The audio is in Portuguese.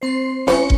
Música